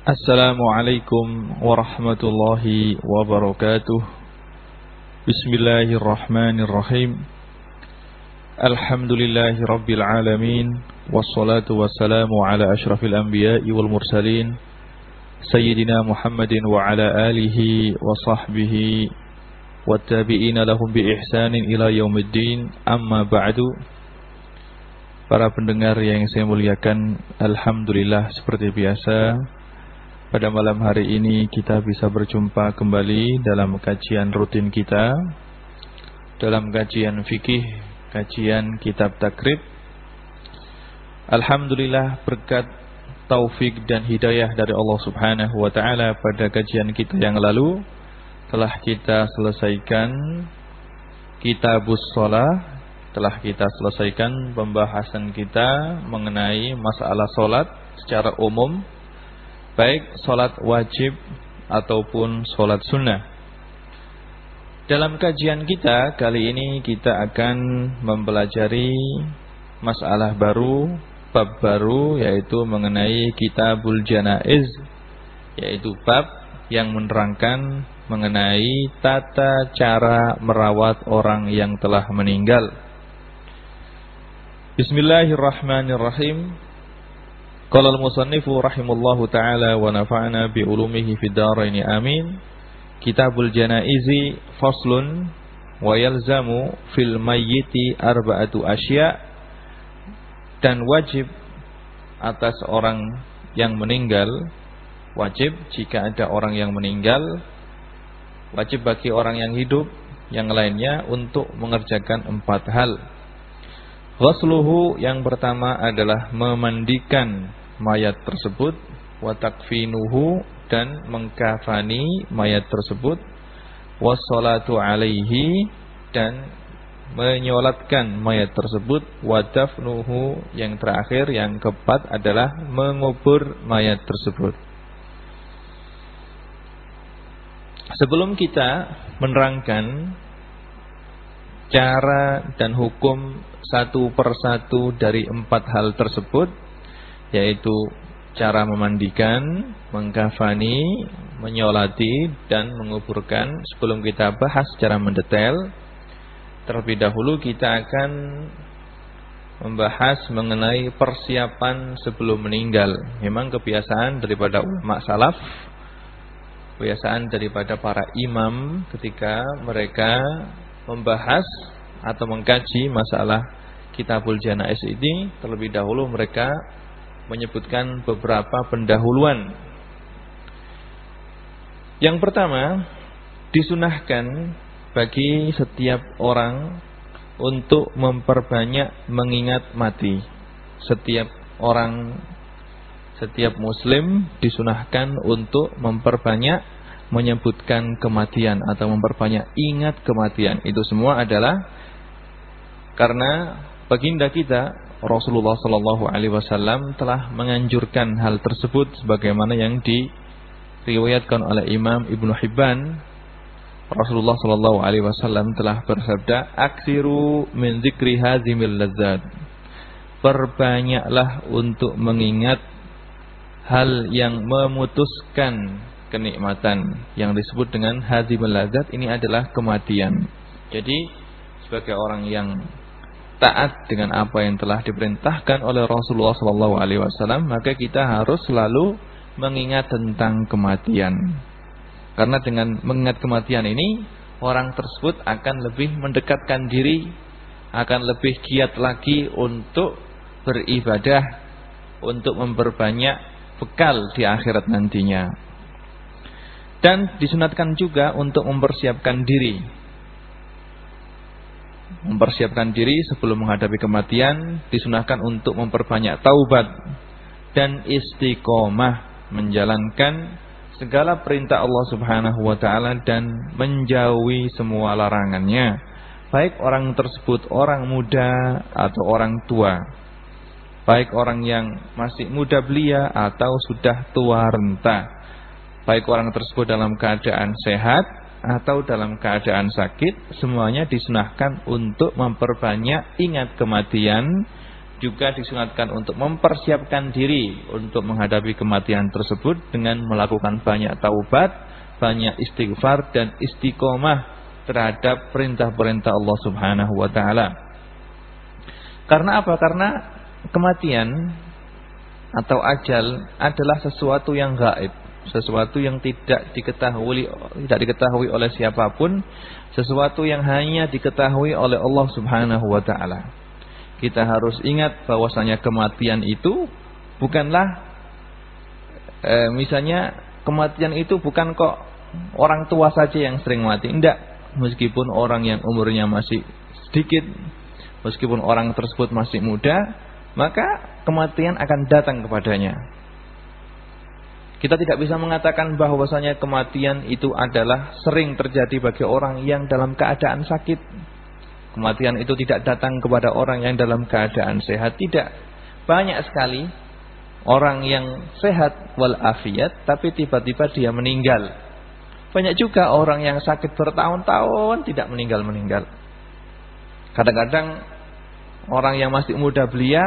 Assalamualaikum warahmatullahi wabarakatuh. Bismillahirrahmanirrahim. Alhamdulillahi rabbil alamin. Wassalatu wassalamu ala ashrafil anbiya'i wal mursalin. Sayyidina Muhammadin wa ala alihi wa sahbihi Wattabi'ina lahum bi ihsanin ila yaumiddin. Amma ba'du. Para pendengar yang saya muliakan Alhamdulillah seperti biasa pada malam hari ini kita bisa berjumpa kembali dalam kajian rutin kita Dalam kajian fikih, kajian kitab takrib. Alhamdulillah berkat taufik dan hidayah dari Allah subhanahu wa ta'ala pada kajian kita yang lalu Telah kita selesaikan kitabus sholah Telah kita selesaikan pembahasan kita mengenai masalah sholat secara umum baik sholat wajib ataupun sholat sunnah. Dalam kajian kita kali ini kita akan mempelajari masalah baru, bab baru yaitu mengenai kitabul janaiz yaitu bab yang menerangkan mengenai tata cara merawat orang yang telah meninggal. Bismillahirrahmanirrahim. Rahimallahu taala wa nafa'ana bi ulumihi fid dharain amin. Kitabul Janaizi faslun wa yalzamu fil mayyiti arba'atu asya dan wajib atas orang yang meninggal wajib jika ada orang yang meninggal wajib bagi orang yang hidup yang lainnya untuk mengerjakan empat hal. Ghasluhu yang pertama adalah memandikan mayat tersebut wa takfinuhu dan mengkafani mayat tersebut wassalatu alaihi dan menyolatkan mayat tersebut wadafnuhu yang terakhir yang keempat adalah mengubur mayat tersebut. Sebelum kita menerangkan cara dan hukum satu persatu dari empat hal tersebut yaitu cara memandikan, mengkafani, menyolati dan menguburkan. Sebelum kita bahas secara mendetail, terlebih dahulu kita akan membahas mengenai persiapan sebelum meninggal. Memang kebiasaan daripada ulama salaf, kebiasaan daripada para imam ketika mereka membahas atau mengkaji masalah kitabul janais ini terlebih dahulu mereka menyebutkan beberapa pendahuluan. Yang pertama, disunahkan bagi setiap orang untuk memperbanyak mengingat mati. Setiap orang, setiap muslim disunahkan untuk memperbanyak menyebutkan kematian atau memperbanyak ingat kematian. Itu semua adalah karena baginda kita Rasulullah Shallallahu Alaihi Wasallam telah menganjurkan hal tersebut sebagaimana yang diriwayatkan oleh Imam Ibnu Hibban. Rasulullah Shallallahu Alaihi Wasallam telah bersabda, "Aksiru min zikri hazimil lazat." Perbanyaklah untuk mengingat hal yang memutuskan kenikmatan yang disebut dengan hazimul lazat ini adalah kematian. Jadi sebagai orang yang taat dengan apa yang telah diperintahkan oleh Rasulullah SAW, Alaihi maka kita harus selalu mengingat tentang kematian. Karena dengan mengingat kematian ini, orang tersebut akan lebih mendekatkan diri, akan lebih giat lagi untuk beribadah, untuk memperbanyak bekal di akhirat nantinya. Dan disunatkan juga untuk mempersiapkan diri mempersiapkan diri sebelum menghadapi kematian disunahkan untuk memperbanyak taubat dan istiqomah menjalankan segala perintah Allah Subhanahu wa taala dan menjauhi semua larangannya baik orang tersebut orang muda atau orang tua baik orang yang masih muda belia atau sudah tua renta baik orang tersebut dalam keadaan sehat atau dalam keadaan sakit semuanya disunahkan untuk memperbanyak ingat kematian juga disunatkan untuk mempersiapkan diri untuk menghadapi kematian tersebut dengan melakukan banyak taubat, banyak istighfar dan istiqomah terhadap perintah-perintah Allah Subhanahu wa taala. Karena apa? Karena kematian atau ajal adalah sesuatu yang gaib, sesuatu yang tidak diketahui tidak diketahui oleh siapa pun, sesuatu yang hanya diketahui oleh Allah Subhanahu wa taala kita harus ingat bahwasanya kematian itu bukanlah e, misalnya kematian itu bukan kok orang tua saja yang sering mati. Tidak, meskipun orang yang umurnya masih sedikit, meskipun orang tersebut masih muda, maka kematian akan datang kepadanya. Kita tidak bisa mengatakan bahwasanya kematian itu adalah sering terjadi bagi orang yang dalam keadaan sakit. Kematian itu tidak datang kepada orang yang dalam keadaan sehat. Tidak. Banyak sekali orang yang sehat walafiat tapi tiba-tiba dia meninggal. Banyak juga orang yang sakit bertahun-tahun tidak meninggal-meninggal. Kadang-kadang orang yang masih muda belia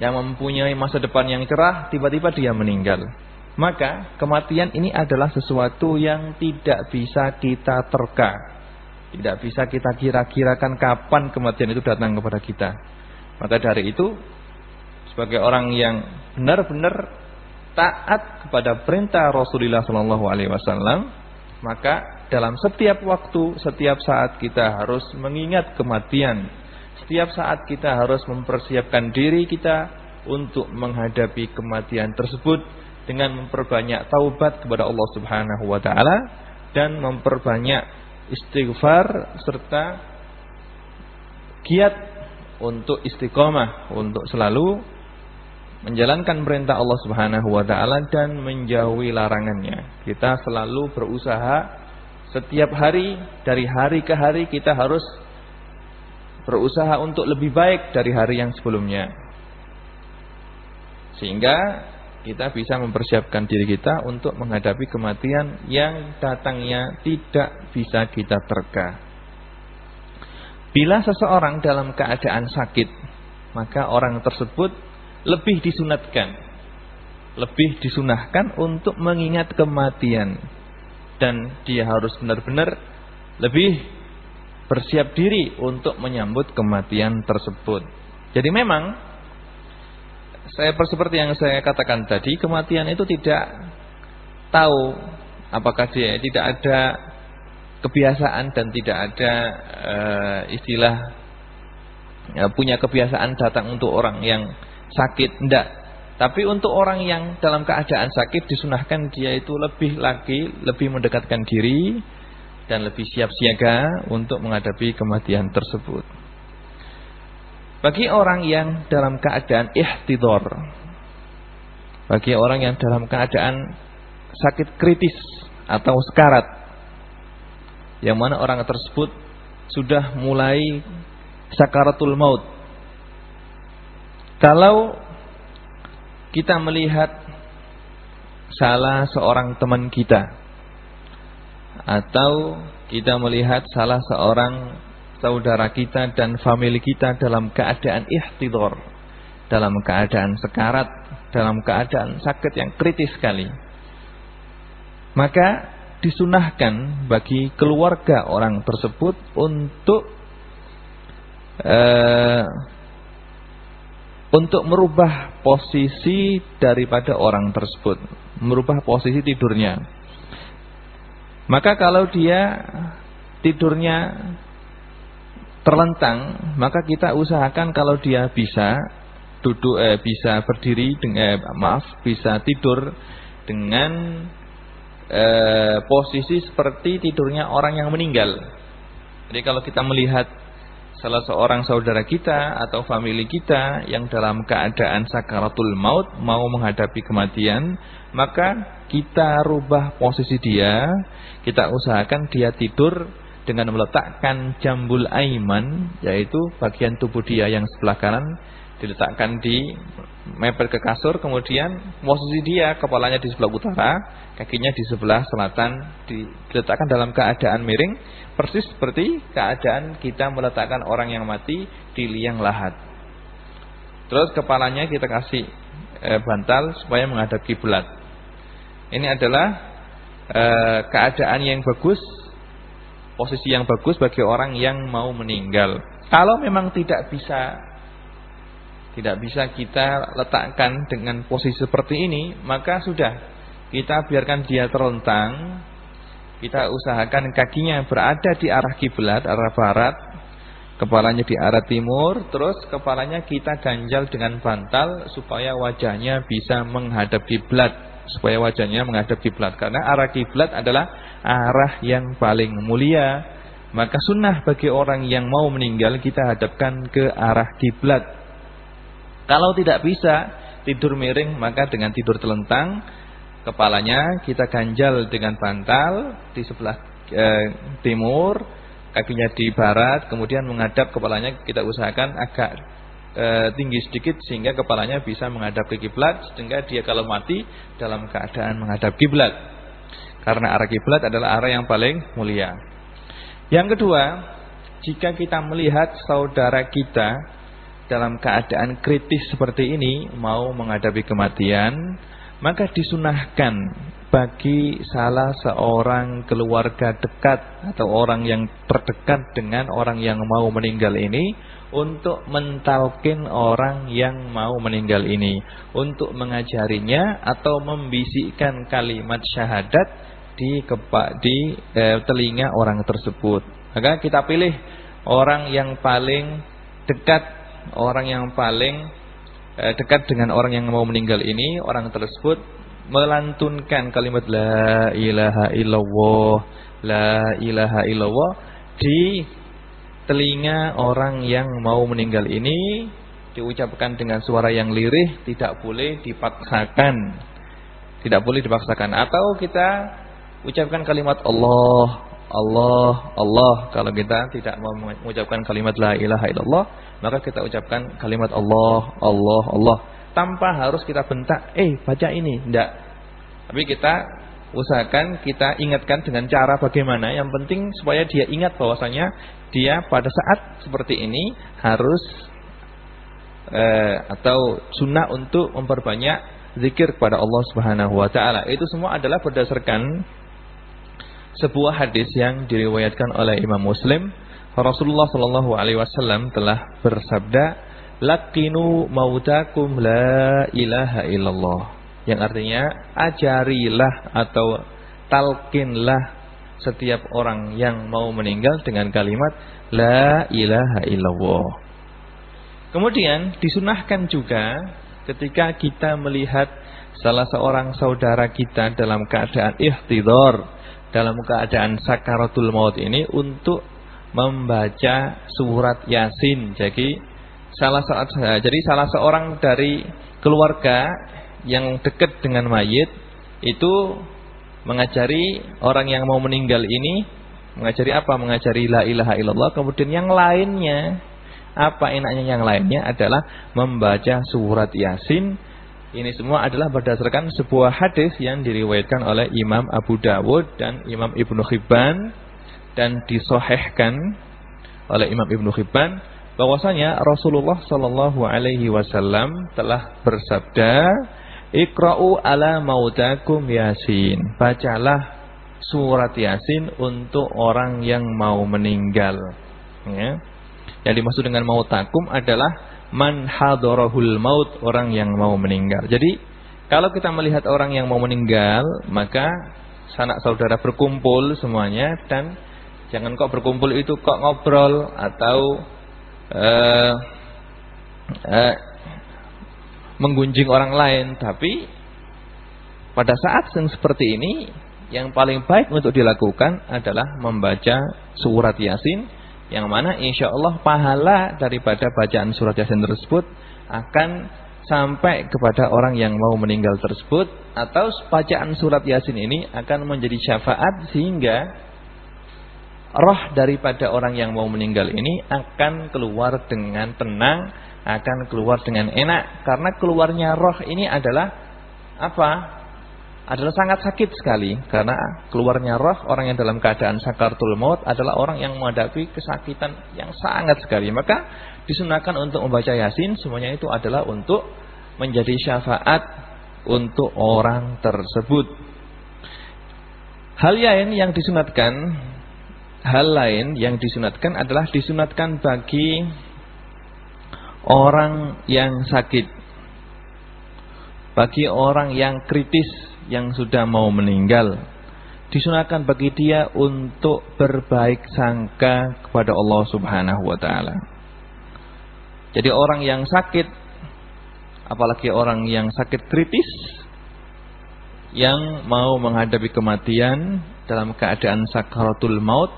yang mempunyai masa depan yang cerah tiba-tiba dia meninggal. Maka kematian ini adalah sesuatu yang tidak bisa kita terka. Tidak bisa kita kira-kirakan kapan kematian itu datang kepada kita. Maka dari itu, sebagai orang yang benar-benar taat kepada perintah Rasulullah Shallallahu Alaihi Wasallam, maka dalam setiap waktu, setiap saat kita harus mengingat kematian. Setiap saat kita harus mempersiapkan diri kita untuk menghadapi kematian tersebut dengan memperbanyak taubat kepada Allah Subhanahu wa taala dan memperbanyak istighfar serta kiat untuk istiqomah untuk selalu menjalankan perintah Allah Subhanahu wa taala dan menjauhi larangannya. Kita selalu berusaha setiap hari dari hari ke hari kita harus berusaha untuk lebih baik dari hari yang sebelumnya. Sehingga kita bisa mempersiapkan diri kita untuk menghadapi kematian yang datangnya tidak bisa kita terka. Bila seseorang dalam keadaan sakit, maka orang tersebut lebih disunatkan, lebih disunahkan untuk mengingat kematian dan dia harus benar-benar lebih bersiap diri untuk menyambut kematian tersebut. Jadi memang saya seperti yang saya katakan tadi, kematian itu tidak tahu apakah dia tidak ada kebiasaan dan tidak ada uh, istilah ya, punya kebiasaan datang untuk orang yang sakit, tidak. Tapi untuk orang yang dalam keadaan sakit disunahkan dia itu lebih lagi lebih mendekatkan diri dan lebih siap siaga untuk menghadapi kematian tersebut. Bagi orang yang dalam keadaan ihtidor Bagi orang yang dalam keadaan sakit kritis atau sekarat Yang mana orang tersebut sudah mulai sakaratul maut Kalau kita melihat salah seorang teman kita Atau kita melihat salah seorang saudara kita dan famili kita dalam keadaan ihtidor, dalam keadaan sekarat, dalam keadaan sakit yang kritis sekali. Maka disunahkan bagi keluarga orang tersebut untuk uh, untuk merubah posisi daripada orang tersebut, merubah posisi tidurnya. Maka kalau dia tidurnya terlentang, maka kita usahakan kalau dia bisa duduk eh, bisa berdiri dengan eh, maaf, bisa tidur dengan eh, posisi seperti tidurnya orang yang meninggal. Jadi kalau kita melihat salah seorang saudara kita atau famili kita yang dalam keadaan sakaratul maut mau menghadapi kematian, maka kita rubah posisi dia, kita usahakan dia tidur dengan meletakkan jambul aiman yaitu bagian tubuh dia yang sebelah kanan diletakkan di mepet ke kasur kemudian posisi dia kepalanya di sebelah utara kakinya di sebelah selatan diletakkan dalam keadaan miring persis seperti keadaan kita meletakkan orang yang mati di liang lahat Terus kepalanya kita kasih e, bantal supaya menghadap kiblat. Ini adalah e, keadaan yang bagus, posisi yang bagus bagi orang yang mau meninggal. Kalau memang tidak bisa tidak bisa kita letakkan dengan posisi seperti ini, maka sudah kita biarkan dia terlentang. Kita usahakan kakinya berada di arah kiblat, arah barat, kepalanya di arah timur, terus kepalanya kita ganjal dengan bantal supaya wajahnya bisa menghadap kiblat, supaya wajahnya menghadap kiblat karena arah kiblat adalah arah yang paling mulia. Maka sunnah bagi orang yang mau meninggal kita hadapkan ke arah kiblat. Kalau tidak bisa tidur miring maka dengan tidur telentang kepalanya kita ganjal dengan bantal di sebelah eh, timur kakinya di barat, kemudian menghadap kepalanya kita usahakan agak e, tinggi sedikit sehingga kepalanya bisa menghadap ke kiblat sehingga dia kalau mati dalam keadaan menghadap kiblat. Karena arah kiblat adalah arah yang paling mulia. Yang kedua, jika kita melihat saudara kita dalam keadaan kritis seperti ini mau menghadapi kematian, maka disunahkan bagi salah seorang keluarga dekat atau orang yang terdekat dengan orang yang mau meninggal ini untuk mentalkin orang yang mau meninggal ini untuk mengajarinya atau membisikkan kalimat syahadat di kepa, di eh, telinga orang tersebut. Maka kita pilih orang yang paling dekat, orang yang paling eh, dekat dengan orang yang mau meninggal ini, orang tersebut melantunkan kalimat la ilaha illallah la ilaha illallah di telinga orang yang mau meninggal ini diucapkan dengan suara yang lirih tidak boleh dipaksakan. Tidak boleh dipaksakan. Atau kita ucapkan kalimat Allah Allah Allah. Kalau kita tidak mau mengucapkan kalimat la ilaha illallah maka kita ucapkan kalimat Allah Allah Allah. Tanpa harus kita bentak, eh baca ini, tidak. Tapi kita usahakan kita ingatkan dengan cara bagaimana. Yang penting supaya dia ingat bahwasanya dia pada saat seperti ini harus eh, atau sunnah untuk memperbanyak zikir kepada Allah Subhanahu wa taala. Itu semua adalah berdasarkan sebuah hadis yang diriwayatkan oleh Imam Muslim. Rasulullah Shallallahu alaihi wasallam telah bersabda, Lakinu mautakum la ilaha illallah. Yang artinya ajarilah atau talkinlah setiap orang yang mau meninggal dengan kalimat la ilaha illallah. Kemudian disunahkan juga ketika kita melihat salah seorang saudara kita dalam keadaan ihtidor, dalam keadaan sakaratul maut ini untuk membaca surat Yasin. Jadi salah jadi salah seorang dari keluarga yang dekat dengan mayit itu mengajari orang yang mau meninggal ini mengajari apa? Mengajari la ilaha illallah. Kemudian yang lainnya apa enaknya yang lainnya adalah membaca surat Yasin. Ini semua adalah berdasarkan sebuah hadis yang diriwayatkan oleh Imam Abu Dawud dan Imam Ibnu Hibban dan disohehkan oleh Imam Ibnu Hibban bahwasanya Rasulullah Shallallahu alaihi wasallam telah bersabda, "Iqra'u ala mautakum Yasin." Bacalah surat Yasin untuk orang yang mau meninggal. Ya. Yang dimaksud dengan mautakum adalah man hadarahul maut, orang yang mau meninggal. Jadi, kalau kita melihat orang yang mau meninggal, maka sanak saudara berkumpul semuanya dan jangan kok berkumpul itu kok ngobrol atau uh, uh, menggunjing orang lain, tapi pada saat yang seperti ini yang paling baik untuk dilakukan adalah membaca surat Yasin yang mana insya Allah pahala daripada bacaan surat Yasin tersebut akan sampai kepada orang yang mau meninggal tersebut atau bacaan surat Yasin ini akan menjadi syafaat sehingga roh daripada orang yang mau meninggal ini akan keluar dengan tenang, akan keluar dengan enak karena keluarnya roh ini adalah apa? adalah sangat sakit sekali karena keluarnya roh orang yang dalam keadaan sakaratul maut adalah orang yang menghadapi kesakitan yang sangat sekali. Maka disunahkan untuk membaca Yasin semuanya itu adalah untuk menjadi syafaat untuk orang tersebut. Hal lain yang disunatkan hal lain yang disunatkan adalah disunatkan bagi orang yang sakit. Bagi orang yang kritis yang sudah mau meninggal disunahkan bagi dia untuk berbaik sangka kepada Allah Subhanahu wa taala. Jadi orang yang sakit apalagi orang yang sakit kritis yang mau menghadapi kematian dalam keadaan sakaratul maut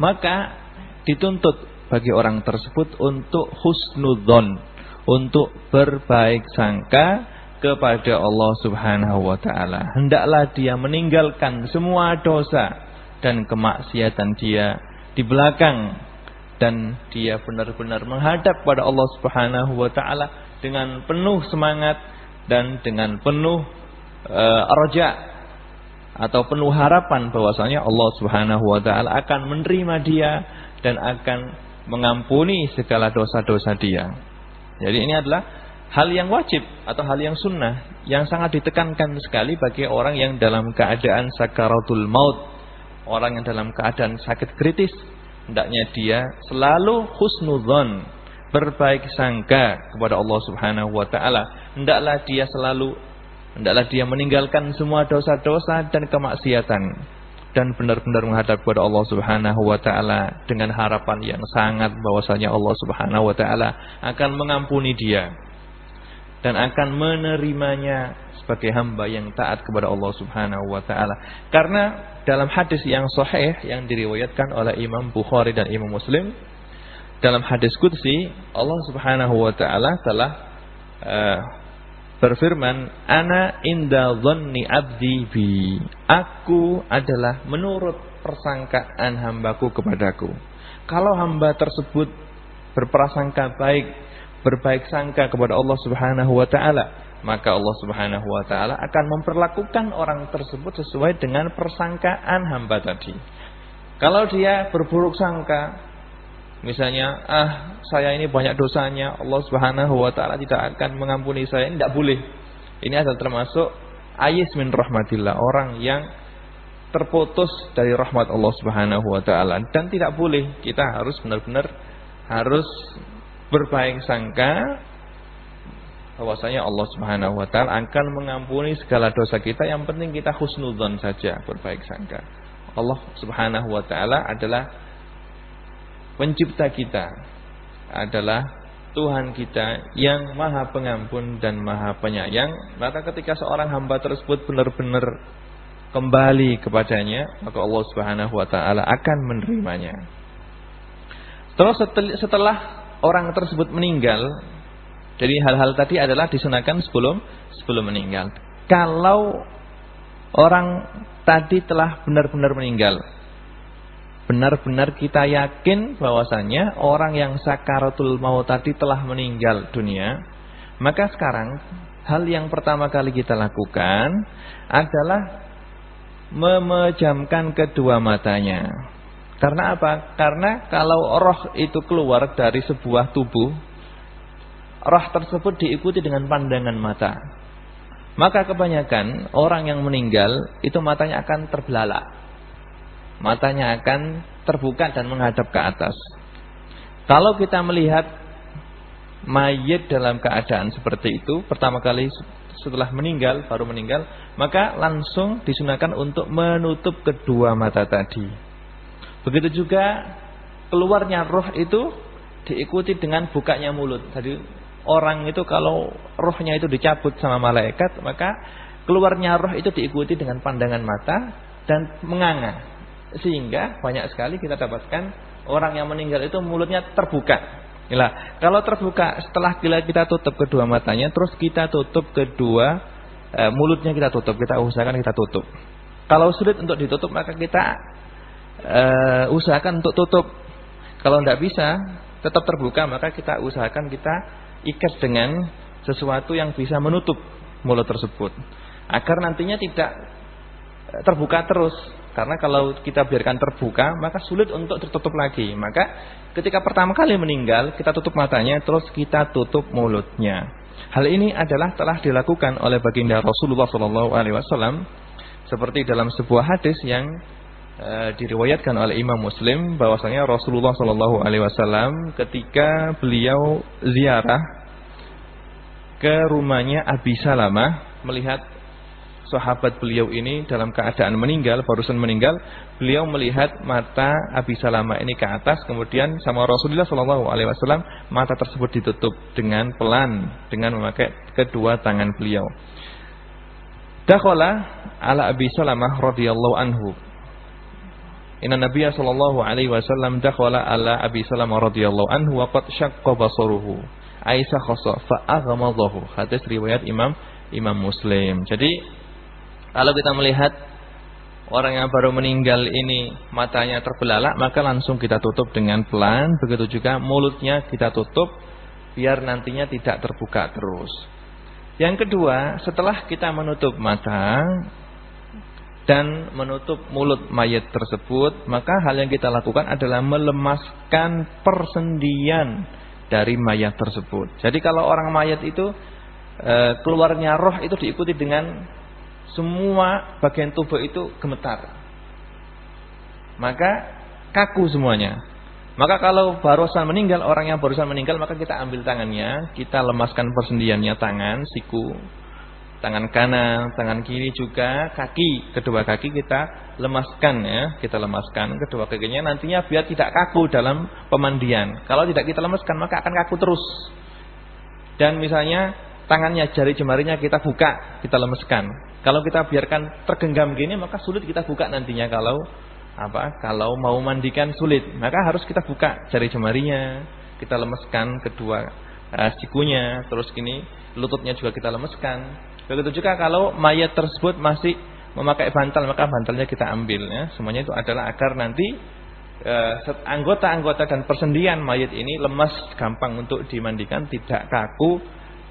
maka dituntut bagi orang tersebut untuk husnudzon untuk berbaik sangka kepada Allah Subhanahu wa taala. Hendaklah dia meninggalkan semua dosa dan kemaksiatan dia di belakang dan dia benar-benar menghadap pada Allah Subhanahu wa taala dengan penuh semangat dan dengan penuh uh, arja atau penuh harapan bahwasanya Allah Subhanahu wa taala akan menerima dia dan akan mengampuni segala dosa-dosa dia. Jadi ini adalah hal yang wajib atau hal yang sunnah yang sangat ditekankan sekali bagi orang yang dalam keadaan sakaratul maut, orang yang dalam keadaan sakit kritis, hendaknya dia selalu husnudzon, berbaik sangka kepada Allah Subhanahu wa taala. Hendaklah dia selalu hendaklah dia meninggalkan semua dosa-dosa dan kemaksiatan dan benar-benar menghadap kepada Allah Subhanahu wa taala dengan harapan yang sangat bahwasanya Allah Subhanahu wa taala akan mengampuni dia dan akan menerimanya sebagai hamba yang taat kepada Allah Subhanahu wa taala. Karena dalam hadis yang sahih yang diriwayatkan oleh Imam Bukhari dan Imam Muslim dalam hadis qudsi Allah Subhanahu wa taala telah uh, berfirman ana inda dhanni abdi bi aku adalah menurut persangkaan hambaku kepadaku kalau hamba tersebut berprasangka baik berbaik sangka kepada Allah Subhanahu wa taala, maka Allah Subhanahu wa taala akan memperlakukan orang tersebut sesuai dengan persangkaan hamba tadi. Kalau dia berburuk sangka, misalnya, ah saya ini banyak dosanya, Allah Subhanahu wa taala tidak akan mengampuni saya, tidak boleh. Ini adalah termasuk ayis min rahmatillah, orang yang terputus dari rahmat Allah Subhanahu wa taala. Dan tidak boleh. Kita harus benar-benar harus berbaik sangka bahwasanya Allah Subhanahu wa taala akan mengampuni segala dosa kita. Yang penting kita husnudzon saja berbaik sangka. Allah Subhanahu wa taala adalah pencipta kita adalah Tuhan kita yang maha pengampun dan maha penyayang maka ketika seorang hamba tersebut benar-benar kembali kepadanya maka Allah Subhanahu wa taala akan menerimanya terus setelah orang tersebut meninggal, jadi hal-hal tadi adalah disunahkan sebelum sebelum meninggal. Kalau orang tadi telah benar-benar meninggal, benar-benar kita yakin bahwasanya orang yang sakaratul maut tadi telah meninggal dunia, maka sekarang hal yang pertama kali kita lakukan adalah memejamkan kedua matanya. Karena apa? Karena kalau roh itu keluar dari sebuah tubuh, roh tersebut diikuti dengan pandangan mata. Maka kebanyakan orang yang meninggal itu matanya akan terbelalak. Matanya akan terbuka dan menghadap ke atas. Kalau kita melihat mayat dalam keadaan seperti itu, pertama kali setelah meninggal, baru meninggal, maka langsung disunahkan untuk menutup kedua mata tadi. Begitu juga keluarnya roh itu diikuti dengan bukanya mulut. Jadi orang itu kalau rohnya itu dicabut sama malaikat, maka keluarnya roh itu diikuti dengan pandangan mata dan menganga. Sehingga banyak sekali kita dapatkan orang yang meninggal itu mulutnya terbuka. Inilah, kalau terbuka setelah kita tutup kedua matanya, terus kita tutup kedua e, mulutnya kita tutup, kita usahakan kita tutup. Kalau sulit untuk ditutup maka kita uh, usahakan untuk tutup. Kalau tidak bisa, tetap terbuka, maka kita usahakan kita ikat dengan sesuatu yang bisa menutup mulut tersebut. agar nantinya tidak eh, terbuka terus. Karena kalau kita biarkan terbuka, maka sulit untuk tertutup lagi. Maka ketika pertama kali meninggal, kita tutup matanya, terus kita tutup mulutnya. Hal ini adalah telah dilakukan oleh baginda Rasulullah SAW seperti dalam sebuah hadis yang e, diriwayatkan oleh Imam Muslim bahwasanya Rasulullah SAW ketika beliau ziarah ke rumahnya Abi Salamah melihat sahabat beliau ini dalam keadaan meninggal, barusan meninggal, beliau melihat mata Abi Salama ini ke atas, kemudian sama Rasulullah Shallallahu Alaihi Wasallam mata tersebut ditutup dengan pelan, dengan memakai kedua tangan beliau. Dakhala ala Abi Salamah radhiyallahu anhu. Inna Nabiya sallallahu alaihi wasallam dakhala ala Abi Salamah radhiyallahu anhu wa qad syaqqa basaruhu. Aisyah khassa fa aghmadahu. Hadis riwayat Imam Imam Muslim. Jadi kalau kita melihat orang yang baru meninggal ini matanya terbelalak, maka langsung kita tutup dengan pelan. Begitu juga mulutnya kita tutup biar nantinya tidak terbuka terus. Yang kedua, setelah kita menutup mata dan menutup mulut mayat tersebut, maka hal yang kita lakukan adalah melemaskan persendian dari mayat tersebut. Jadi kalau orang mayat itu e, keluarnya roh itu diikuti dengan semua bagian tubuh itu gemetar. Maka kaku semuanya. Maka kalau barusan meninggal, orang yang barusan meninggal, maka kita ambil tangannya, kita lemaskan persendiannya tangan, siku, tangan kanan, tangan kiri juga, kaki, kedua kaki kita lemaskan ya, kita lemaskan kedua kakinya nantinya biar tidak kaku dalam pemandian. Kalau tidak kita lemaskan maka akan kaku terus. Dan misalnya tangannya, jari jemarinya kita buka, kita lemeskan. Kalau kita biarkan tergenggam gini, maka sulit kita buka nantinya kalau apa? Kalau mau mandikan sulit, maka harus kita buka jari jemarinya, kita lemeskan kedua uh, sikunya, terus gini lututnya juga kita lemeskan. Begitu juga kalau mayat tersebut masih memakai bantal, maka bantalnya kita ambil ya. Semuanya itu adalah agar nanti eh, anggota-anggota dan persendian mayat ini lemas, gampang untuk dimandikan, tidak kaku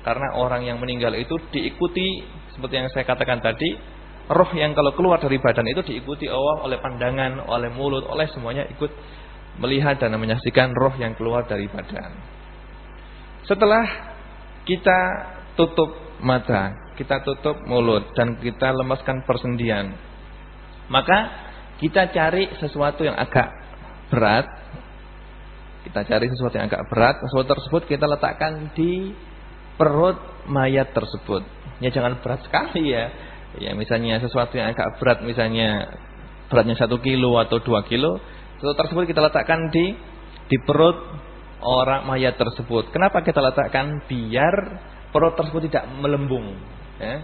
karena orang yang meninggal itu diikuti seperti yang saya katakan tadi, roh yang kalau keluar dari badan itu diikuti oleh pandangan, oleh mulut, oleh semuanya ikut melihat dan menyaksikan roh yang keluar dari badan. Setelah kita tutup mata, kita tutup mulut dan kita lemaskan persendian, maka kita cari sesuatu yang agak berat. Kita cari sesuatu yang agak berat, sesuatu tersebut kita letakkan di perut mayat tersebut. Ya jangan berat sekali ya. Ya misalnya sesuatu yang agak berat misalnya beratnya satu kilo atau dua kilo, sesuatu tersebut kita letakkan di di perut orang mayat tersebut. Kenapa kita letakkan? Biar perut tersebut tidak melembung. Ya.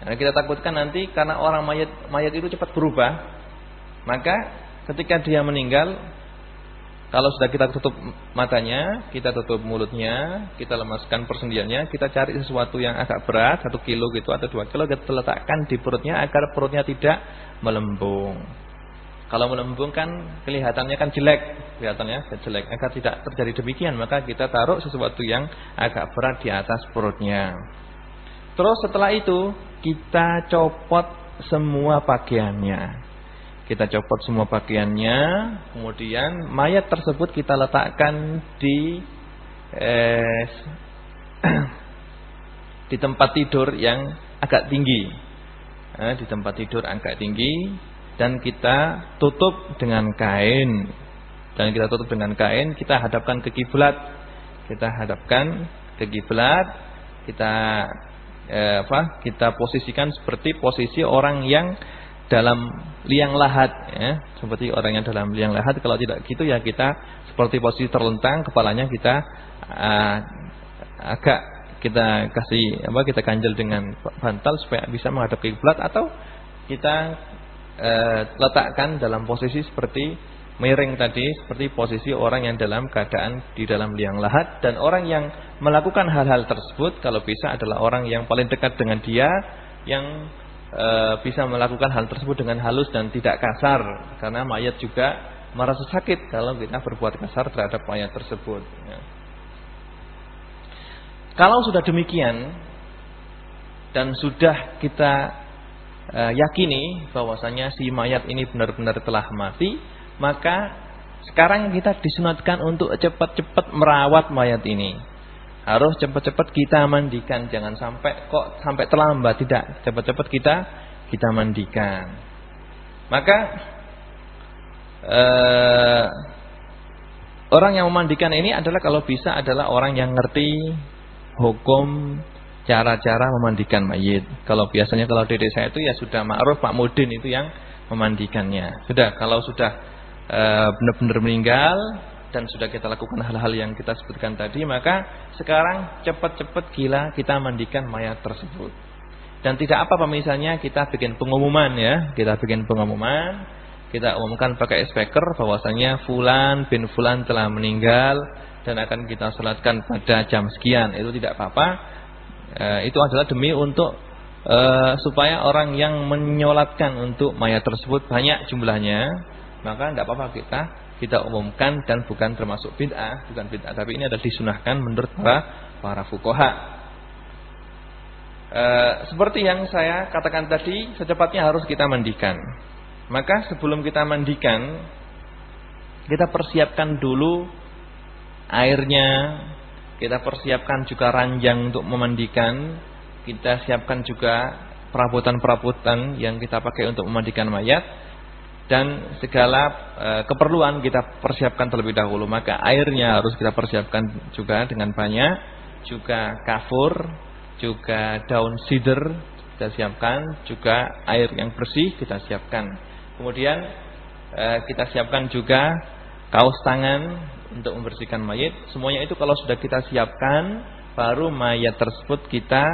Karena kita takutkan nanti karena orang mayat mayat itu cepat berubah, maka ketika dia meninggal kalau sudah kita tutup matanya, kita tutup mulutnya, kita lemaskan persendiannya, kita cari sesuatu yang agak berat, satu kilo gitu atau dua kilo, kita letakkan di perutnya agar perutnya tidak melembung. Kalau melembung kan kelihatannya kan jelek, kelihatannya jelek. Agar tidak terjadi demikian, maka kita taruh sesuatu yang agak berat di atas perutnya. Terus setelah itu kita copot semua pakaiannya. Kita copot semua pakaiannya, kemudian mayat tersebut kita letakkan di eh, di tempat tidur yang agak tinggi. Eh, di tempat tidur agak tinggi dan kita tutup dengan kain. Dan kita tutup dengan kain, kita hadapkan ke kiblat. Kita hadapkan ke kiblat, kita eh, apa? Kita posisikan seperti posisi orang yang dalam liang lahat ya. Seperti orang yang dalam liang lahat kalau tidak gitu ya kita seperti posisi terlentang kepalanya kita uh, agak kita kasih apa kita ganjel dengan bantal supaya bisa menghadap ke kiblat atau kita uh, letakkan dalam posisi seperti miring tadi seperti posisi orang yang dalam keadaan di dalam liang lahat. Dan orang yang melakukan hal-hal tersebut kalau bisa adalah orang yang paling dekat dengan dia yang e, bisa melakukan hal tersebut dengan halus dan tidak kasar karena mayat juga merasa sakit kalau kita berbuat kasar terhadap mayat tersebut. Ya. Kalau sudah demikian dan sudah kita uh, yakini bahwasanya si mayat ini benar-benar telah mati, maka sekarang kita disunatkan untuk cepat-cepat merawat mayat ini. Harus cepat-cepat kita mandikan, jangan sampai kok sampai terlambat, tidak. Cepat-cepat kita kita mandikan. Maka uh, orang yang memandikan ini adalah kalau bisa adalah orang yang ngerti hukum cara-cara memandikan mayit. Kalau biasanya kalau di desa itu ya sudah ma'ruf Pak Mudin itu yang memandikannya. Sudah kalau sudah e, benar-benar meninggal dan sudah kita lakukan hal-hal yang kita sebutkan tadi, maka sekarang cepat-cepat gila kita mandikan mayat tersebut. Dan tidak apa misalnya kita bikin pengumuman ya, kita bikin pengumuman, kita umumkan pakai speaker bahwasanya fulan bin fulan telah meninggal dan akan kita salatkan pada jam sekian. Itu tidak apa-apa Eh, itu adalah demi untuk e, supaya orang yang menyolatkan untuk mayat tersebut banyak jumlahnya, maka tidak apa-apa kita kita umumkan dan bukan termasuk bid'ah, bukan bid'ah, tapi ini adalah disunahkan menurut para para. E, seperti yang saya katakan tadi, secepatnya harus kita mandikan. Maka sebelum kita mandikan, kita persiapkan dulu airnya, kita persiapkan juga ranjang untuk memandikan. Kita siapkan juga perabotan-perabotan yang kita pakai untuk memandikan mayat dan segala e, keperluan kita persiapkan terlebih dahulu. Maka airnya harus kita persiapkan juga dengan banyak, juga kafur, juga daun sider kita siapkan, juga air yang bersih kita siapkan. Kemudian e, kita siapkan juga kaos tangan untuk membersihkan mayat. Semuanya itu kalau sudah kita siapkan, baru mayat tersebut kita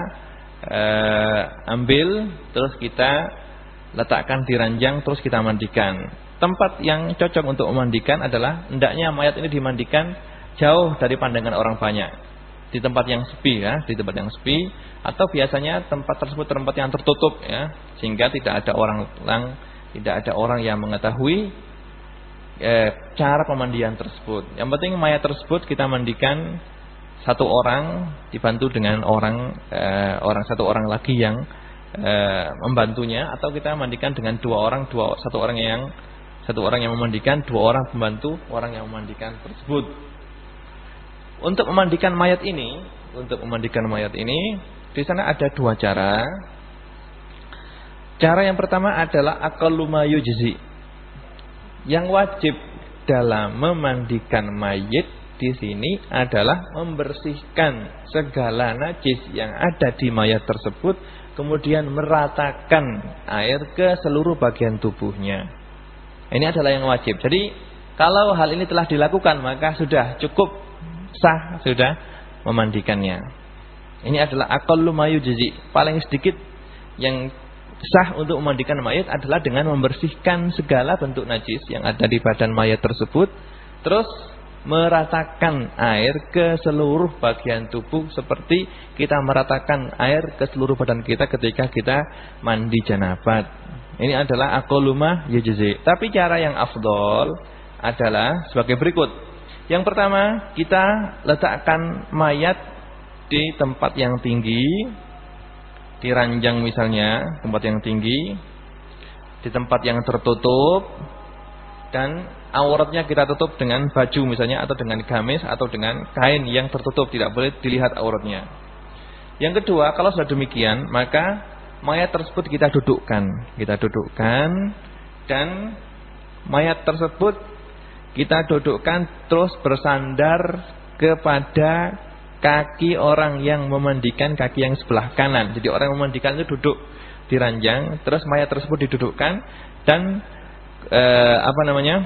uh, ambil, terus kita letakkan di ranjang, terus kita mandikan. Tempat yang cocok untuk memandikan adalah hendaknya mayat ini dimandikan jauh dari pandangan orang banyak. Di tempat yang sepi ya, di tempat yang sepi atau biasanya tempat tersebut tempat yang tertutup ya, sehingga tidak ada orang lang, tidak ada orang yang mengetahui eh, cara pemandian tersebut. Yang penting mayat tersebut kita mandikan satu orang dibantu dengan orang eh, orang satu orang lagi yang eh, membantunya atau kita mandikan dengan dua orang dua satu orang yang satu orang yang memandikan dua orang pembantu orang yang memandikan tersebut. Untuk memandikan mayat ini, untuk memandikan mayat ini di sana ada dua cara. Cara yang pertama adalah aqallu yujzi yang wajib dalam memandikan mayit di sini adalah membersihkan segala najis yang ada di mayat tersebut, kemudian meratakan air ke seluruh bagian tubuhnya. Ini adalah yang wajib. Jadi kalau hal ini telah dilakukan maka sudah cukup sah sudah memandikannya. Ini adalah aqallu mayujzi, paling sedikit yang sah untuk memandikan mayat adalah dengan membersihkan segala bentuk najis yang ada di badan mayat tersebut. Terus meratakan air ke seluruh bagian tubuh seperti kita meratakan air ke seluruh badan kita ketika kita mandi janabat. Ini adalah akolumah yujzi. Tapi cara yang afdol adalah sebagai berikut. Yang pertama, kita letakkan mayat di tempat yang tinggi di ranjang misalnya, tempat yang tinggi, di tempat yang tertutup dan auratnya kita tutup dengan baju misalnya atau dengan gamis atau dengan kain yang tertutup, tidak boleh dilihat auratnya. Yang kedua, kalau sudah demikian, maka mayat tersebut kita dudukkan, kita dudukkan dan mayat tersebut kita dudukkan terus bersandar kepada kaki orang yang memandikan kaki yang sebelah kanan. Jadi orang yang memandikan itu duduk di ranjang, terus mayat tersebut didudukkan dan e, apa namanya?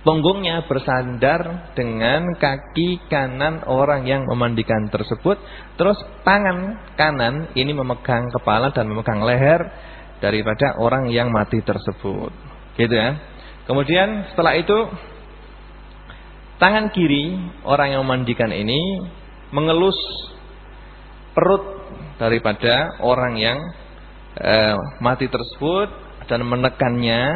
Punggungnya bersandar dengan kaki kanan orang yang memandikan tersebut. Terus tangan kanan ini memegang kepala dan memegang leher daripada orang yang mati tersebut. Gitu ya. Kemudian setelah itu tangan kiri orang yang memandikan ini mengelus perut daripada orang yang eh, mati tersebut dan menekannya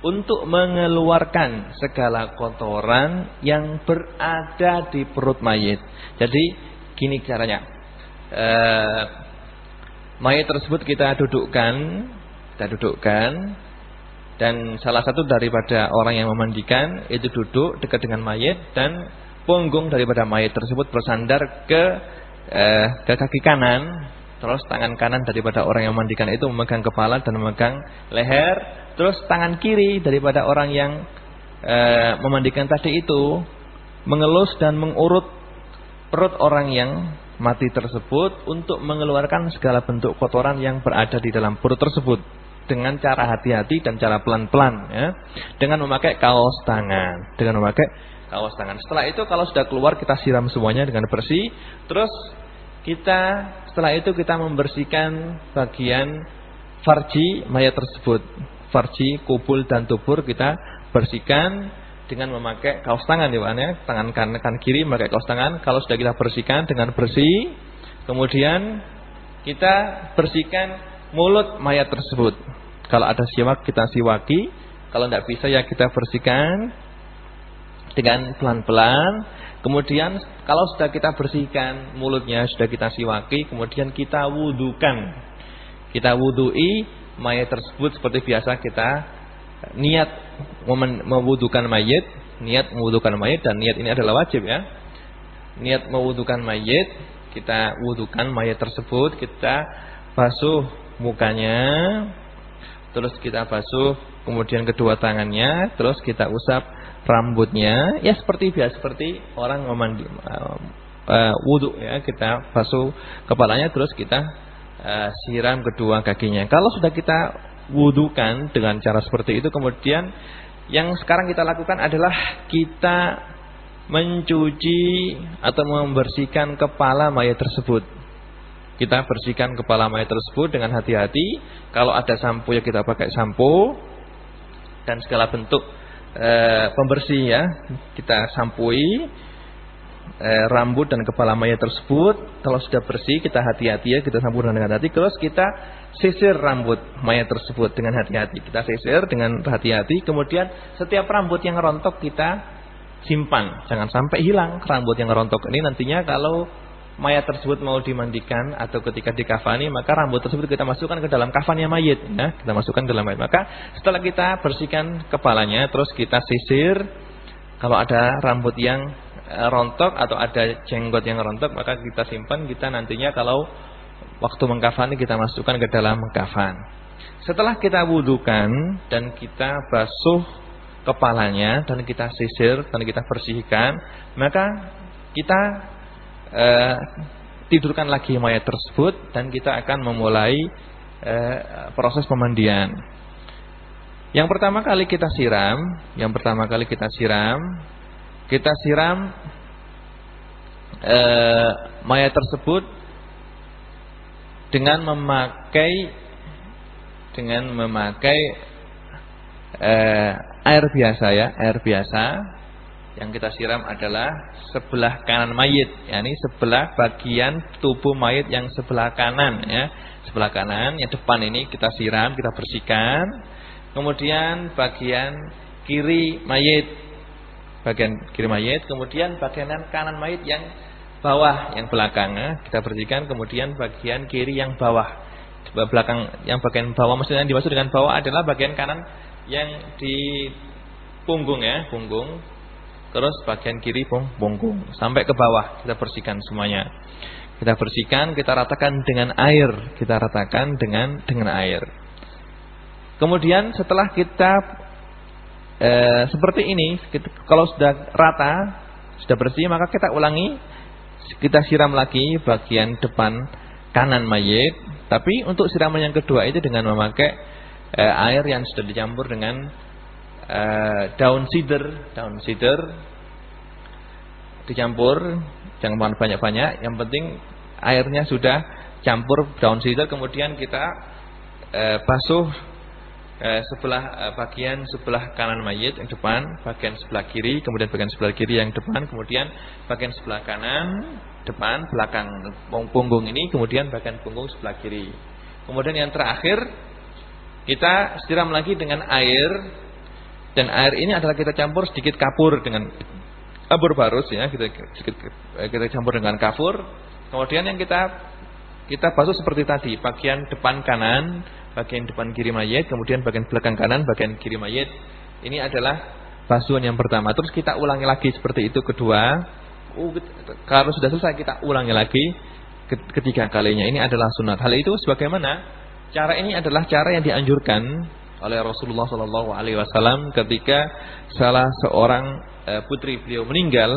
untuk mengeluarkan segala kotoran yang berada di perut mayit. Jadi gini caranya. Eh, mayat tersebut kita dudukkan, kita dudukkan dan salah satu daripada orang yang memandikan itu duduk dekat dengan mayat dan punggung daripada mayat tersebut bersandar ke eh, ke kaki kanan terus tangan kanan daripada orang yang memandikan itu memegang kepala dan memegang leher. Terus tangan kiri daripada orang yang eh, memandikan tadi itu mengelus dan mengurut perut orang yang mati tersebut untuk mengeluarkan segala bentuk kotoran yang berada di dalam perut tersebut dengan cara hati-hati dan cara pelan-pelan ya. Dengan memakai kaos tangan. Dengan memakai kaos tangan. Setelah itu kalau sudah keluar kita siram semuanya dengan bersih. Terus kita setelah itu kita membersihkan bagian farji mayat tersebut farji kubul dan tubur kita bersihkan dengan memakai kaos tangan ya ya. Tangan kanan kan kiri memakai kaos tangan. Kalau sudah kita bersihkan dengan bersih, kemudian kita bersihkan mulut mayat tersebut. Kalau ada siwak kita siwaki, kalau tidak bisa ya kita bersihkan dengan pelan-pelan. Kemudian kalau sudah kita bersihkan mulutnya, sudah kita siwaki, kemudian kita wudukan. Kita wudui mayat tersebut seperti biasa kita niat mewudukan mayit, niat mewudukan mayit dan niat ini adalah wajib ya. Niat mewudukan mayit, kita wudukan mayit tersebut, kita basuh mukanya, terus kita basuh kemudian kedua tangannya, terus kita usap rambutnya, ya seperti biasa seperti orang memandi uh, uh, wudhu ya, kita basuh kepalanya terus kita uh, siram kedua kakinya. Kalau sudah kita wudukan dengan cara seperti itu kemudian yang sekarang kita lakukan adalah kita mencuci atau membersihkan kepala mayat tersebut. Kita bersihkan kepala mayat tersebut dengan hati-hati. Kalau ada sampo ya kita pakai sampo dan segala bentuk e, pembersih ya kita sampui e, rambut dan kepala mayat tersebut. Kalau sudah bersih kita hati-hati ya kita sampur dengan hati. Terus kita sisir rambut mayat tersebut dengan hati-hati. Kita sisir dengan hati-hati. Kemudian setiap rambut yang rontok kita simpan. Jangan sampai hilang rambut yang rontok. Ini nantinya kalau mayat tersebut mau dimandikan atau ketika dikafani, maka rambut tersebut kita masukkan ke dalam kafannya mayat. Ya, kita masukkan ke dalam mayat. Maka setelah kita bersihkan kepalanya, terus kita sisir. Kalau ada rambut yang eh, rontok atau ada jenggot yang rontok, maka kita simpan. Kita nantinya kalau waktu mengkafani kita masukkan ke dalam kafan. Setelah kita wudukan dan kita basuh kepalanya dan kita sisir dan kita bersihkan, maka kita eh, tidurkan lagi mayat tersebut dan kita akan memulai eh, proses pemandian. Yang pertama kali kita siram, yang pertama kali kita siram, kita siram eh, mayat tersebut dengan memakai dengan memakai eh, air biasa ya, air biasa yang kita siram adalah sebelah kanan mayit, yakni sebelah bagian tubuh mayit yang sebelah kanan ya. Sebelah kanan yang depan ini kita siram, kita bersihkan. Kemudian bagian kiri mayit bagian kiri mayit, kemudian bagian kanan mayit yang bawah yang belakang ya. kita bersihkan kemudian bagian kiri yang bawah belakang yang bagian bawah maksudnya yang dimaksud dengan bawah adalah bagian kanan yang di punggung ya punggung terus bagian kiri punggung sampai ke bawah kita bersihkan semuanya. Kita bersihkan kita ratakan dengan air. Kita ratakan dengan dengan air. Kemudian setelah kita eh, seperti ini kita, kalau sudah rata sudah bersih maka kita ulangi. Kita siram lagi bagian depan kanan mayit. Tapi untuk siraman yang kedua itu dengan memakai e, air yang sudah dicampur dengan e, daun sider, daun sider dicampur, jangan banyak-banyak. Yang penting airnya sudah campur daun sider, kemudian kita e, basuh eh, sebelah eh, bagian sebelah kanan mayit yang depan, bagian sebelah kiri, kemudian bagian sebelah kiri yang depan, kemudian bagian sebelah kanan, depan, belakang punggung ini, kemudian bagian punggung sebelah kiri. Kemudian yang terakhir kita siram lagi dengan air dan air ini adalah kita campur sedikit kapur dengan kapur barus ya, kita sedikit kita campur dengan kapur. Kemudian yang kita Kita basuh seperti tadi, bagian depan kanan, bagian depan kiri mayat, kemudian bagian belakang kanan, bagian kiri mayat. Ini adalah basuhan yang pertama. Terus kita ulangi lagi seperti itu kedua. Kalau sudah selesai kita ulangi lagi ketiga kalinya. Ini adalah sunat. Hal itu sebagaimana cara ini adalah cara yang dianjurkan oleh Rasulullah Shallallahu Alaihi Wasallam ketika salah seorang eh, putri beliau meninggal.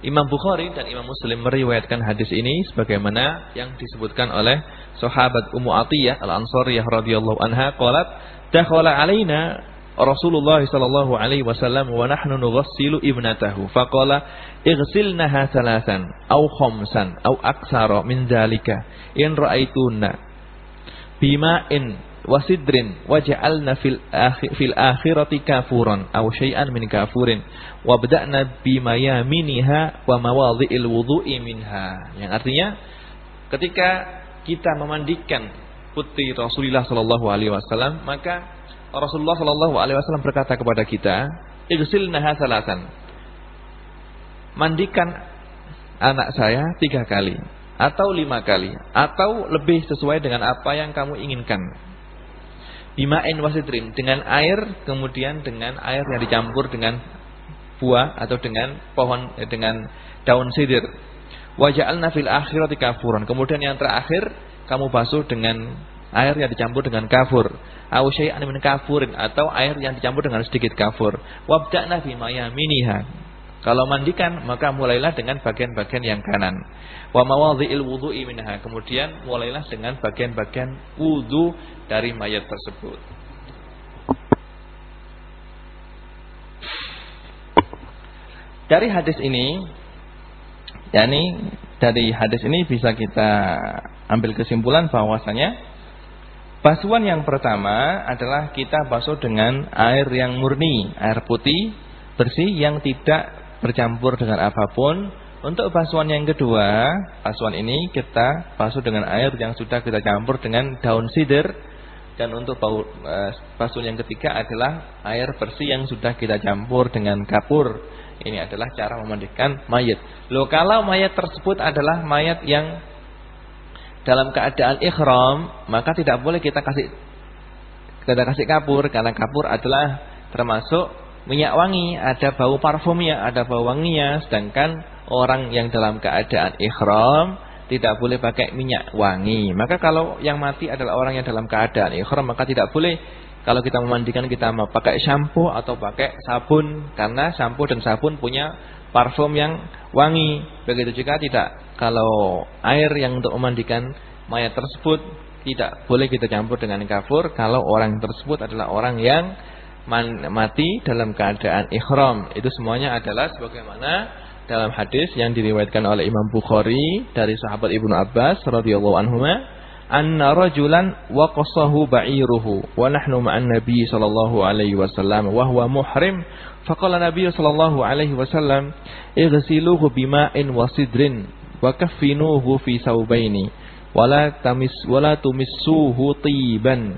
Imam Bukhari dan Imam Muslim meriwayatkan hadis ini sebagaimana yang disebutkan oleh sahabat Ummu Atiyah Al-Ansariyah radhiyallahu anha qalat dakhala alaina Rasulullah sallallahu alaihi wasallam wa nahnu nughassilu ibnatahu faqala ighsilnaha thalathan aw khamsan aw aksara min dhalika in ra'aytunna bima'in wasidrin waja'alna fil akhir fil akhirati kafuran aw syai'an min kafurin wa bada'na bimayaminiha wa mawadhi'il wudu'i minha. Yang artinya ketika kita memandikan putri Rasulullah sallallahu alaihi wasallam maka Rasulullah sallallahu alaihi wasallam berkata kepada kita igsilnaha salasan mandikan anak saya tiga kali atau lima kali atau lebih sesuai dengan apa yang kamu inginkan bima'in wasidrin dengan air kemudian dengan air yang dicampur dengan buah atau dengan pohon eh, dengan daun sidir. Waja'alna fil akhirati kafuran. Kemudian yang terakhir kamu basuh dengan air yang dicampur dengan kafur. Au syai'an kafurin atau air yang dicampur dengan sedikit kafur. Wabda'na fi mayaminiha kalau mandikan maka mulailah dengan bagian-bagian yang kanan. Wa mawadhi'il wudhu'i minha. Kemudian mulailah dengan bagian-bagian wudu dari mayat tersebut. Dari hadis ini yakni dari hadis ini bisa kita ambil kesimpulan bahwasanya basuhan yang pertama adalah kita basuh dengan air yang murni, air putih bersih yang tidak bercampur dengan apa pun. Untuk basuhan yang kedua, basuhan ini kita basuh dengan air yang sudah kita campur dengan daun sidir. Dan untuk eh, basuhan yang ketiga adalah air bersih yang sudah kita campur dengan kapur. Ini adalah cara memandikan mayat. Loh kalau mayat tersebut adalah mayat yang dalam keadaan ikhram, maka tidak boleh kita kasih kita kasih kapur karena kapur adalah termasuk minyak wangi, ada bau parfumnya, ada bau wanginya. Sedangkan orang yang dalam keadaan ikhram tidak boleh pakai minyak wangi. Maka kalau yang mati adalah orang yang dalam keadaan ikhram, maka tidak boleh kalau kita memandikan kita pakai shampoo atau pakai sabun karena shampoo dan sabun punya parfum yang wangi. Begitu juga tidak kalau air yang untuk memandikan mayat tersebut tidak boleh kita campur dengan kafur kalau orang tersebut adalah orang yang mati dalam keadaan ikhram. Itu semuanya adalah sebagaimana dalam hadis yang diriwayatkan oleh Imam Bukhari dari sahabat Ibnu Abbas radhiyallahu anhu anna rajulan waqasahu ba'iruhu wa nahnu ma'an nabi sallallahu alaihi wasallam wa huwa muhrim faqala nabi sallallahu alaihi wasallam ighsiluhu bima'in wa sidrin wa kaffinuhu fi saubaini wala tamis wala tumissuhu tiban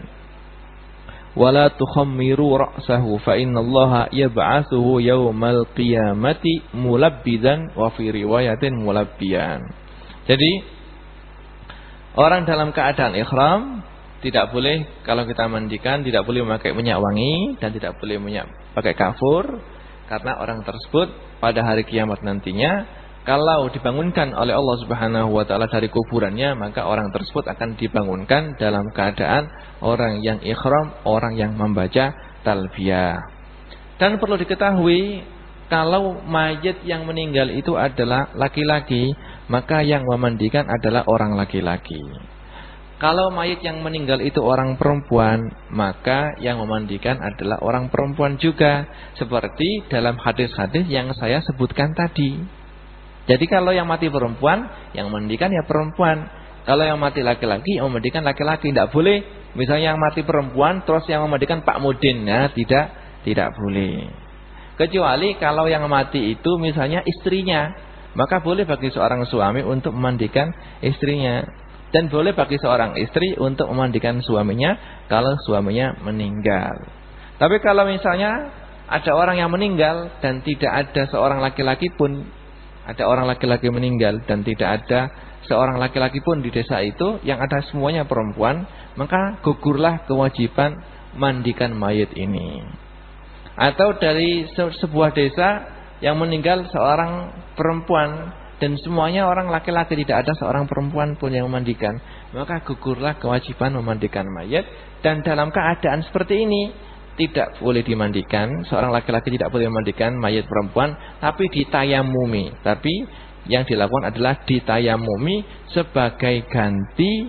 tukhammiru ra'sahu fa innallaha yab'atsuhu yaumal qiyamati mulabbidan wa fi riwayatin mulabbiyan. Jadi orang dalam keadaan ikhram tidak boleh kalau kita mandikan tidak boleh memakai minyak wangi dan tidak boleh minyak pakai kafur karena orang tersebut pada hari kiamat nantinya kalau dibangunkan oleh Allah Subhanahu wa taala dari kuburannya, maka orang tersebut akan dibangunkan dalam keadaan orang yang ikhram, orang yang membaca talbiyah. Dan perlu diketahui kalau mayat yang meninggal itu adalah laki-laki, maka yang memandikan adalah orang laki-laki. Kalau mayat yang meninggal itu orang perempuan, maka yang memandikan adalah orang perempuan juga. Seperti dalam hadis-hadis yang saya sebutkan tadi. Jadi kalau yang mati perempuan, yang mandikan ya perempuan. Kalau yang mati laki-laki, yang memandikan laki-laki. Tidak boleh, misalnya yang mati perempuan, terus yang memandikan Pak Mudin. Ya, tidak, tidak boleh. Kecuali kalau yang mati itu misalnya istrinya. Maka boleh bagi seorang suami untuk memandikan istrinya. Dan boleh bagi seorang istri untuk memandikan suaminya kalau suaminya meninggal. Tapi kalau misalnya ada orang yang meninggal dan tidak ada seorang laki-laki pun ada orang laki-laki meninggal dan tidak ada seorang laki-laki pun di desa itu yang ada semuanya perempuan, maka gugurlah kewajiban mandikan mayat ini. Atau dari sebuah desa yang meninggal seorang perempuan dan semuanya orang laki-laki tidak ada seorang perempuan pun yang memandikan, maka gugurlah kewajiban memandikan mayat dan dalam keadaan seperti ini tidak boleh dimandikan, seorang laki-laki tidak boleh memandikan mayat perempuan tapi ditayamumi. Tapi yang dilakukan adalah ditayamumi sebagai ganti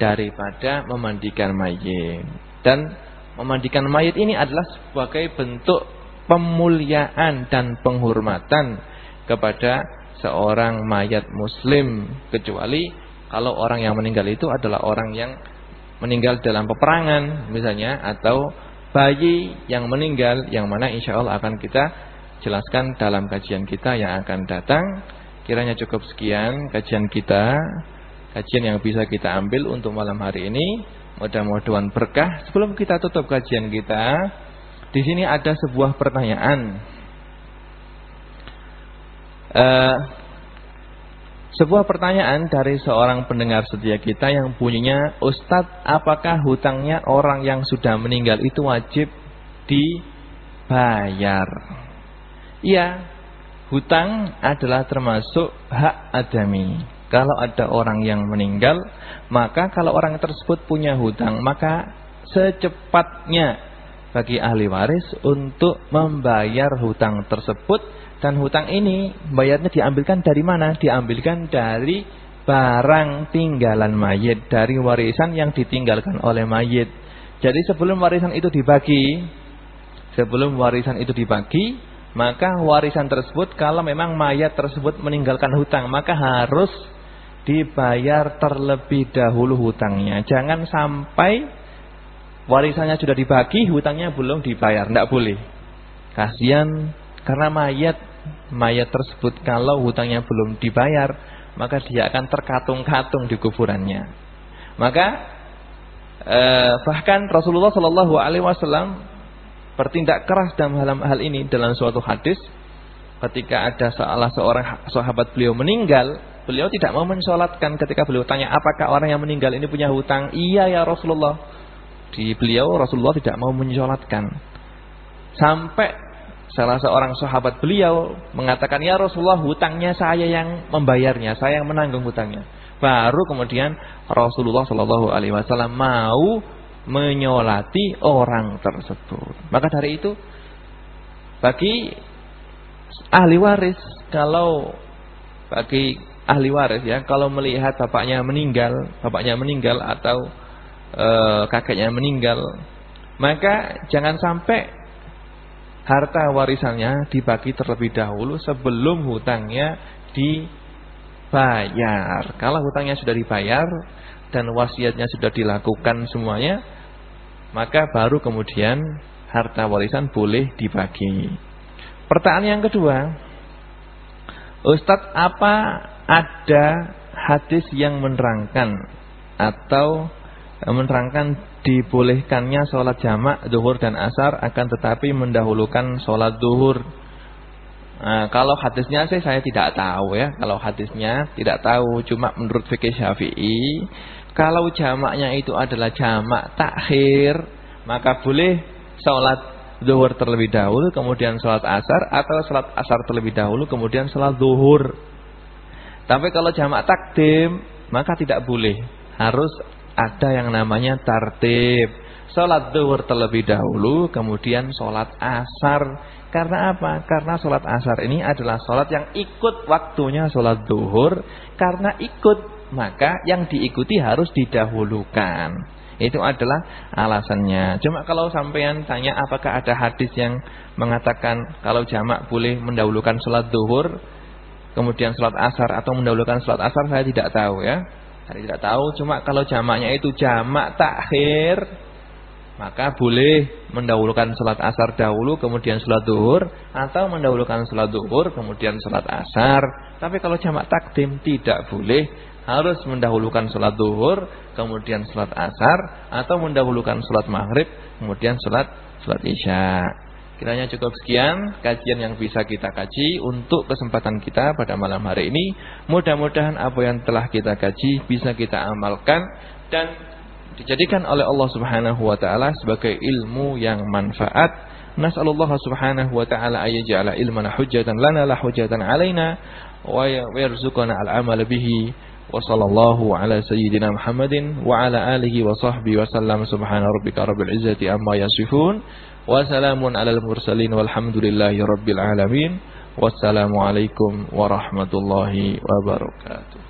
daripada memandikan mayat. Dan memandikan mayat ini adalah sebagai bentuk pemuliaan dan penghormatan kepada seorang mayat muslim kecuali kalau orang yang meninggal itu adalah orang yang meninggal dalam peperangan misalnya atau bayi yang meninggal yang mana insya Allah akan kita jelaskan dalam kajian kita yang akan datang. Kiranya cukup sekian kajian kita kajian yang bisa kita ambil untuk malam hari ini. Mudah-mudahan berkah. Sebelum kita tutup kajian kita di sini ada sebuah pertanyaan. Uh, sebuah pertanyaan dari seorang pendengar setia kita yang bunyinya, Ustadz, apakah hutangnya orang yang sudah meninggal itu wajib dibayar? Iya, hutang adalah termasuk hak adami. Kalau ada orang yang meninggal, maka kalau orang tersebut punya hutang, maka secepatnya bagi ahli waris untuk membayar hutang tersebut dan hutang ini bayarnya diambilkan dari mana? Diambilkan dari barang tinggalan mayit, dari warisan yang ditinggalkan oleh mayit. Jadi sebelum warisan itu dibagi, sebelum warisan itu dibagi, maka warisan tersebut kalau memang mayat tersebut meninggalkan hutang, maka harus dibayar terlebih dahulu hutangnya. Jangan sampai warisannya sudah dibagi, hutangnya belum dibayar, tidak boleh. Kasihan karena mayat mayat tersebut kalau hutangnya belum dibayar, maka dia akan terkatung-katung di kuburannya. Maka eh, bahkan Rasulullah Shallallahu Alaihi Wasallam bertindak keras dalam hal, hal ini dalam suatu hadis ketika ada salah seorang sahabat beliau meninggal, beliau tidak mau mensolatkan ketika beliau tanya apakah orang yang meninggal ini punya hutang? Iya ya Rasulullah. Di beliau Rasulullah tidak mau mensolatkan. Sampai Salah seorang sahabat beliau mengatakan, "Ya Rasulullah, hutangnya saya yang membayarnya, saya yang menanggung hutangnya." Baru kemudian Rasulullah Shallallahu alaihi wasallam mau menyolati orang tersebut. Maka dari itu bagi ahli waris kalau bagi ahli waris ya kalau melihat bapaknya meninggal, bapaknya meninggal atau e, kakeknya meninggal, maka jangan sampai harta warisannya dibagi terlebih dahulu sebelum hutangnya dibayar. Kalau hutangnya sudah dibayar dan wasiatnya sudah dilakukan semuanya, maka baru kemudian harta warisan boleh dibagi. Pertanyaan yang kedua, Ustadz apa ada hadis yang menerangkan atau menerangkan dibolehkannya sholat jamak duhur dan asar akan tetapi mendahulukan sholat duhur. Nah, kalau hadisnya sih saya tidak tahu ya. Kalau hadisnya tidak tahu. Cuma menurut fikih syafi'i. Kalau jamaknya itu adalah jamak takhir. Maka boleh sholat duhur terlebih dahulu. Kemudian sholat asar. Atau sholat asar terlebih dahulu. Kemudian sholat duhur. Tapi kalau jamak takdim. Maka tidak boleh. Harus ada yang namanya tartib. Sholat duhur terlebih dahulu, kemudian sholat asar. Karena apa? Karena sholat asar ini adalah sholat yang ikut waktunya sholat duhur. Karena ikut, maka yang diikuti harus didahulukan. Itu adalah alasannya. Cuma kalau sampean tanya apakah ada hadis yang mengatakan kalau jamak boleh mendahulukan sholat duhur, kemudian sholat asar atau mendahulukan sholat asar, saya tidak tahu ya. Saya tidak tahu, cuma kalau jamaknya itu jamak takhir, maka boleh mendahulukan sholat asar dahulu, kemudian sholat duhur, atau mendahulukan sholat duhur, kemudian sholat asar. Tapi kalau jamak takdim tidak boleh, harus mendahulukan sholat duhur, kemudian sholat asar, atau mendahulukan sholat maghrib, kemudian sholat sholat isya. Kiranya cukup sekian kajian yang bisa kita kaji untuk kesempatan kita pada malam hari ini. Mudah-mudahan apa yang telah kita kaji bisa kita amalkan dan dijadikan oleh Allah Subhanahu wa taala sebagai ilmu yang manfaat. Nas'alullah Subhanahu wa taala ayyaj'ala ilmana hujjatan lana la hujjatan alaina wa yarzuqana al-amal bihi. Sallallahu ala sayyidina Muhammadin wa ala alihi wa sahbihi wa sallam subhana rabbika rabbil alal mursalin walhamdulillahi rabbil alamin. Wassalamualaikum warahmatullahi wabarakatuh.